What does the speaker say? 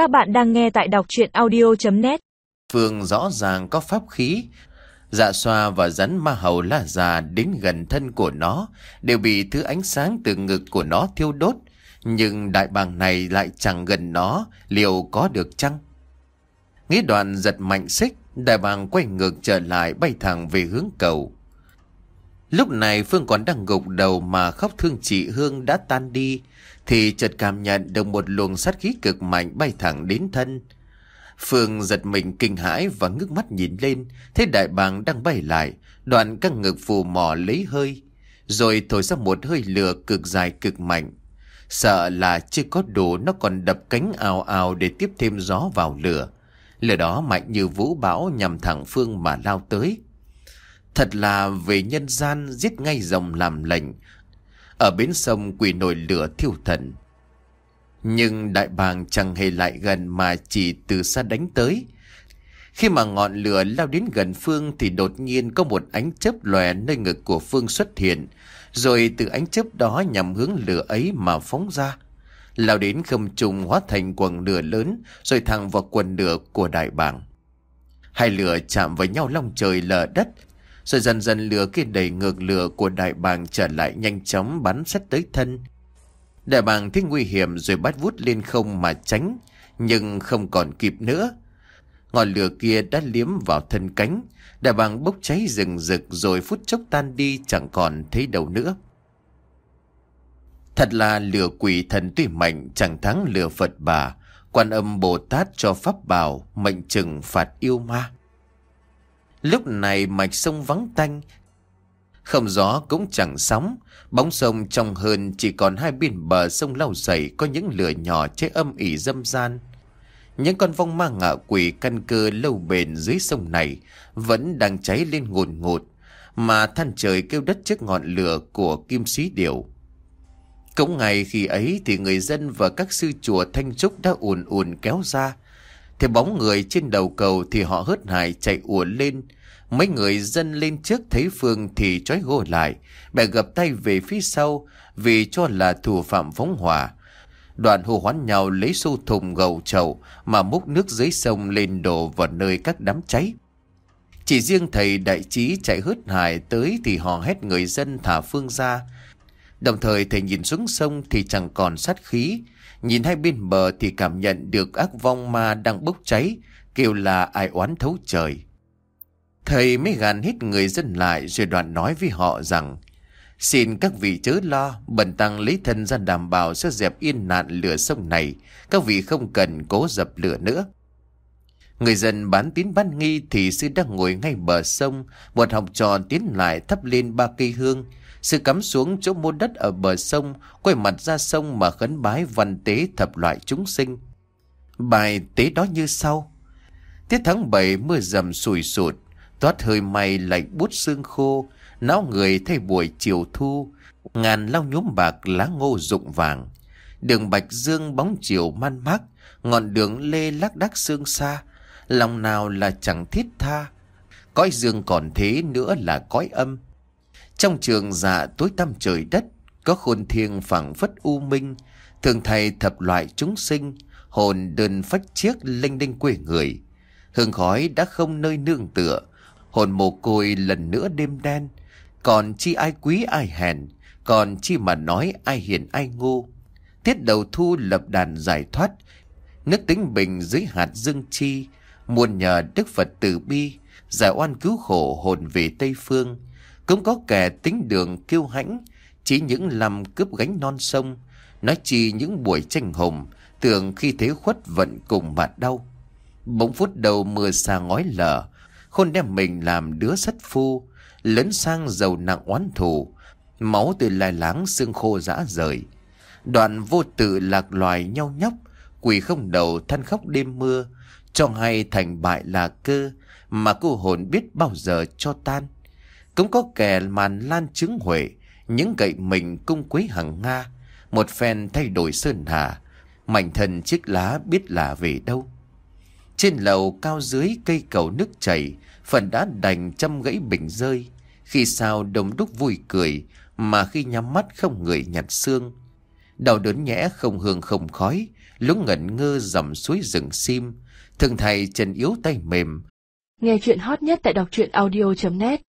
Các bạn đang nghe tại đọc chuyện audio.net Phương rõ ràng có pháp khí. Dạ xoa và rắn ma hầu là già đến gần thân của nó đều bị thứ ánh sáng từ ngực của nó thiêu đốt. Nhưng đại bàng này lại chẳng gần nó, liệu có được chăng? Nghĩ đoạn giật mạnh xích, đại bàng quay ngược trở lại bay thẳng về hướng cầu. Lúc này Phương còn đang gục đầu mà khóc thương chị Hương đã tan đi, thì chợt cảm nhận được một luồng sát khí cực mạnh bay thẳng đến thân. Phương giật mình kinh hãi và ngước mắt nhìn lên, thấy đại bàng đang bay lại, đoạn căng ngực phù mò lấy hơi, rồi thổi ra một hơi lửa cực dài cực mạnh. Sợ là chưa có đủ nó còn đập cánh ào ào để tiếp thêm gió vào lửa. Lửa đó mạnh như vũ bão nhằm thẳng Phương mà lao tới. Thật là về nhân gian giết ngay rồng làm lệnh. Ở bến sông quỷ nổi lửa thiêu thần. Nhưng đại bàng chẳng hề lại gần mà chỉ từ xa đánh tới. Khi mà ngọn lửa lao đến gần Phương thì đột nhiên có một ánh chớp lòe nơi ngực của Phương xuất hiện. Rồi từ ánh chớp đó nhằm hướng lửa ấy mà phóng ra. Lao đến không trùng hóa thành quần lửa lớn, rồi thẳng vào quần lửa của đại bàng. Hai lửa chạm với nhau long trời lở đất rồi dần dần lửa kia đẩy ngược lửa của đại bàng trở lại nhanh chóng bắn xét tới thân. Đại bàng thấy nguy hiểm rồi bắt vút lên không mà tránh, nhưng không còn kịp nữa. Ngọn lửa kia đã liếm vào thân cánh, đại bàng bốc cháy rừng rực rồi phút chốc tan đi chẳng còn thấy đâu nữa. Thật là lửa quỷ thần tuy mạnh chẳng thắng lửa Phật bà, quan âm Bồ Tát cho pháp bảo, mệnh trừng phạt yêu ma. Lúc này mạch sông vắng tanh, không gió cũng chẳng sóng, bóng sông trong hơn chỉ còn hai bên bờ sông lau sẩy có những lửa nhỏ chế âm ỉ dâm gian. Những con vong ma ngạ quỷ căn cơ lâu bền dưới sông này vẫn đang cháy lên ngột ngột, mà than trời kêu đất trước ngọn lửa của kim sĩ điểu. Cũng ngày khi ấy thì người dân và các sư chùa Thanh Trúc đã ùn ùn kéo ra. Thì bóng người trên đầu cầu thì họ hớt hải chạy ùa lên, Mấy người dân lên trước thấy Phương thì trói gô lại, bè gập tay về phía sau vì cho là thủ phạm phóng hỏa. Đoàn hô hoán nhau lấy xô thùng gầu chậu mà múc nước dưới sông lên đổ vào nơi các đám cháy. Chỉ riêng thầy đại trí chạy hớt hải tới thì họ hét người dân thả Phương ra. Đồng thời thầy nhìn xuống sông thì chẳng còn sát khí. Nhìn hai bên bờ thì cảm nhận được ác vong ma đang bốc cháy, kêu là ai oán thấu trời. Thầy mới gàn hít người dân lại rồi đoạn nói với họ rằng Xin các vị chớ lo, bần tăng lấy thân ra đảm bảo sẽ dẹp yên nạn lửa sông này, các vị không cần cố dập lửa nữa. Người dân bán tín bán nghi thì sư đang ngồi ngay bờ sông, một học trò tiến lại thắp lên ba cây hương. Sư cắm xuống chỗ môn đất ở bờ sông, quay mặt ra sông mà khấn bái văn tế thập loại chúng sinh. Bài tế đó như sau. Tiết tháng 7 mưa dầm sùi sụt, Toát hơi may lạnh bút xương khô, não người thay buổi chiều thu, ngàn lau nhuốm bạc lá ngô rụng vàng. Đường bạch dương bóng chiều man mác, ngọn đường lê lác đác sương xa, lòng nào là chẳng thiết tha. Cõi dương còn thế nữa là cõi âm. Trong trường dạ tối tăm trời đất, có khôn thiêng phẳng phất u minh, thường thầy thập loại chúng sinh, hồn đơn phách chiếc linh đinh quê người. Hương khói đã không nơi nương tựa, Hồn mồ côi lần nữa đêm đen Còn chi ai quý ai hèn Còn chi mà nói ai hiền ai ngu Tiết đầu thu lập đàn giải thoát Nước tính bình dưới hạt dương chi Muôn nhờ Đức Phật từ bi Giải oan cứu khổ hồn về Tây Phương Cũng có kẻ tính đường kiêu hãnh Chỉ những làm cướp gánh non sông Nói chi những buổi tranh hồng Tưởng khi thế khuất vận cùng bạn đau Bỗng phút đầu mưa xa ngói lở Khôn đem mình làm đứa sắt phu, lớn sang giàu nặng oán thù, máu từ lai láng xương khô rã rời. Đoạn vô tự lạc loài nhau nhóc, quỳ không đầu than khóc đêm mưa, cho hay thành bại là cơ, mà cô hồn biết bao giờ cho tan. Cũng có kẻ màn lan chứng huệ, những gậy mình cung quấy hằng Nga, một phen thay đổi sơn hà, mảnh thần chiếc lá biết là về đâu. Trên lầu cao dưới cây cầu nước chảy, phần đã đành châm gãy bình rơi. Khi sao đồng đúc vui cười, mà khi nhắm mắt không người nhặt xương. Đau đớn nhẽ không hương không khói, Lúc ngẩn ngơ dầm suối rừng sim Thường thầy chân yếu tay mềm. Nghe chuyện hot nhất tại đọc truyện audio.net